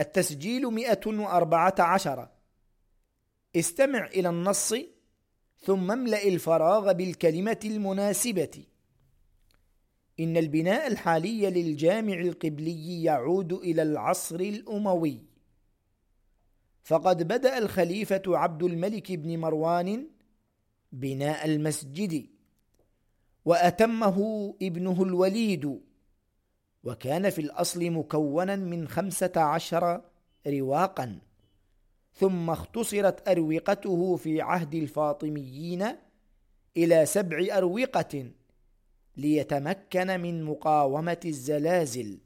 التسجيل مئة وأربعة عشر. استمع إلى النص ثم املأ الفراغ بالكلمة المناسبة. إن البناء الحالي للجامع القبلي يعود إلى العصر الأموي. فقد بدأ الخليفة عبد الملك بن مروان بناء المسجد وأتمه ابنه الوليد. وكان في الأصل مكونا من خمسة عشر رواقا. ثم اختصرت أروقته في عهد الفاطميين إلى سبع أروقة ليتمكن من مقاومة الزلازل.